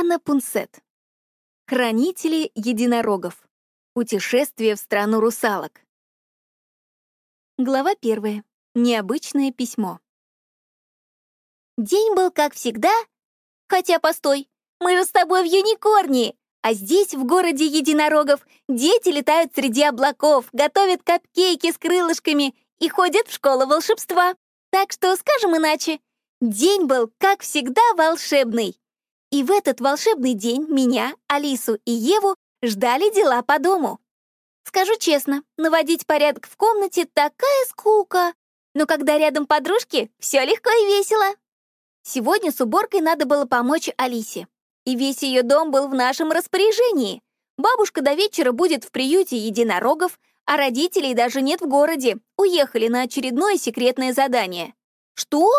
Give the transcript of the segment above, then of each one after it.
Анна Пунсет. Хранители единорогов. Путешествие в страну русалок. Глава первая. Необычное письмо. День был как всегда. Хотя, постой, мы же с тобой в Юникорнии, а здесь, в городе единорогов, дети летают среди облаков, готовят капкейки с крылышками и ходят в школу волшебства. Так что, скажем иначе, день был, как всегда, волшебный. И в этот волшебный день меня, Алису и Еву ждали дела по дому. Скажу честно, наводить порядок в комнате — такая скука. Но когда рядом подружки, все легко и весело. Сегодня с уборкой надо было помочь Алисе. И весь ее дом был в нашем распоряжении. Бабушка до вечера будет в приюте единорогов, а родителей даже нет в городе. Уехали на очередное секретное задание. Что?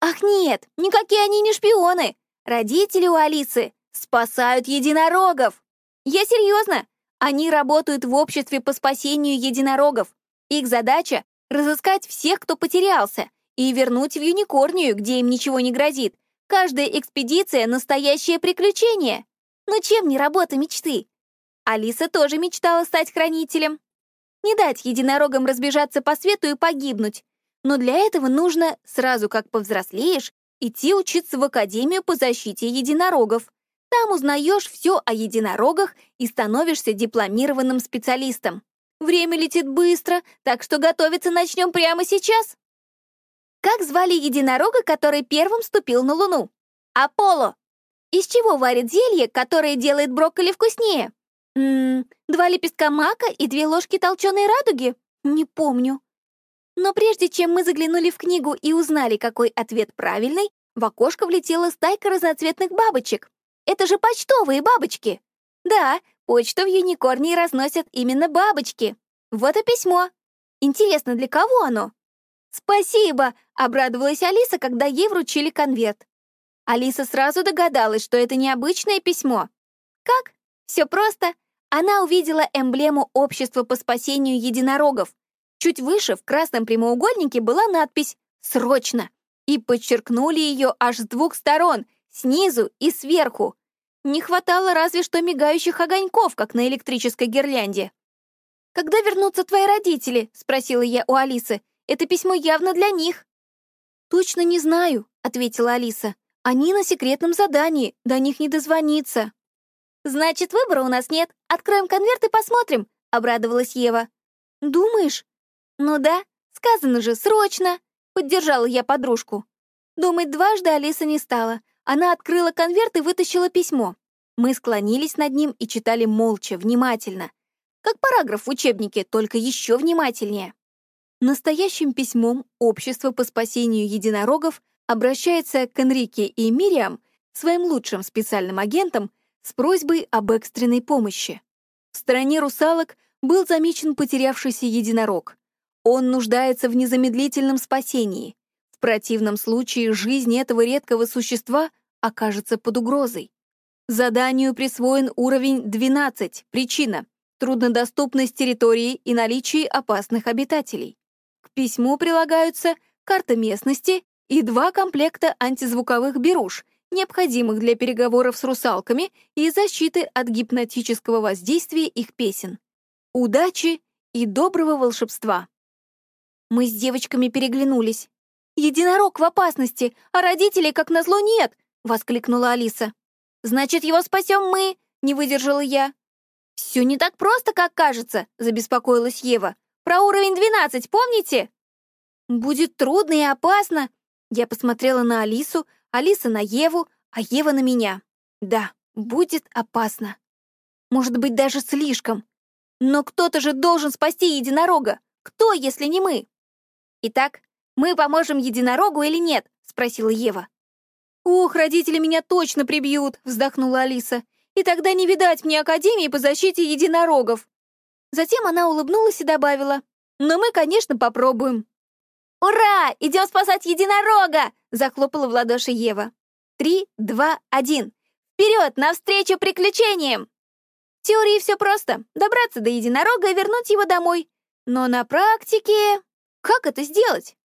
Ах нет, никакие они не шпионы. Родители у Алисы спасают единорогов. Я серьезно. Они работают в обществе по спасению единорогов. Их задача — разыскать всех, кто потерялся, и вернуть в Юникорнию, где им ничего не грозит. Каждая экспедиция — настоящее приключение. Но чем не работа мечты? Алиса тоже мечтала стать хранителем. Не дать единорогам разбежаться по свету и погибнуть. Но для этого нужно, сразу как повзрослеешь, идти учиться в Академию по защите единорогов. Там узнаешь все о единорогах и становишься дипломированным специалистом. Время летит быстро, так что готовиться начнем прямо сейчас. Как звали единорога, который первым ступил на Луну? Аполло. Из чего варят зелье, которое делает брокколи вкуснее? Ммм, два лепестка мака и две ложки толченой радуги? Не помню. Но прежде чем мы заглянули в книгу и узнали, какой ответ правильный, в окошко влетела стайка разноцветных бабочек. Это же почтовые бабочки! Да, почту в Юникорнии разносят именно бабочки. Вот и письмо. Интересно, для кого оно? «Спасибо!» — обрадовалась Алиса, когда ей вручили конверт. Алиса сразу догадалась, что это необычное письмо. Как? Все просто. Она увидела эмблему Общества по спасению единорогов, Чуть выше, в красном прямоугольнике, была надпись «Срочно!» и подчеркнули ее аж с двух сторон, снизу и сверху. Не хватало разве что мигающих огоньков, как на электрической гирлянде. «Когда вернутся твои родители?» — спросила я у Алисы. «Это письмо явно для них». «Точно не знаю», — ответила Алиса. «Они на секретном задании, до них не дозвониться». «Значит, выбора у нас нет. Откроем конверт и посмотрим», — обрадовалась Ева. «Думаешь?» «Ну да, сказано же, срочно!» — поддержала я подружку. Думать дважды Алиса не стала. Она открыла конверт и вытащила письмо. Мы склонились над ним и читали молча, внимательно. Как параграф в учебнике, только еще внимательнее. Настоящим письмом Общество по спасению единорогов обращается к Энрике и Мириам, своим лучшим специальным агентам, с просьбой об экстренной помощи. В стороне русалок был замечен потерявшийся единорог. Он нуждается в незамедлительном спасении. В противном случае жизнь этого редкого существа окажется под угрозой. Заданию присвоен уровень 12. Причина — труднодоступность территории и наличие опасных обитателей. К письму прилагаются карта местности и два комплекта антизвуковых беруш, необходимых для переговоров с русалками и защиты от гипнотического воздействия их песен. Удачи и доброго волшебства! Мы с девочками переглянулись. «Единорог в опасности, а родителей, как назло, нет!» — воскликнула Алиса. «Значит, его спасем мы!» — не выдержала я. «Все не так просто, как кажется», — забеспокоилась Ева. «Про уровень 12, помните?» «Будет трудно и опасно». Я посмотрела на Алису, Алиса на Еву, а Ева на меня. «Да, будет опасно. Может быть, даже слишком. Но кто-то же должен спасти единорога. Кто, если не мы?» «Итак, мы поможем единорогу или нет?» — спросила Ева. «Ух, родители меня точно прибьют!» — вздохнула Алиса. «И тогда не видать мне Академии по защите единорогов!» Затем она улыбнулась и добавила. «Но мы, конечно, попробуем!» «Ура! Идем спасать единорога!» — захлопала в ладоши Ева. «Три, два, один! Вперед, навстречу приключениям!» В теории все просто — добраться до единорога и вернуть его домой. Но на практике... Как это сделать?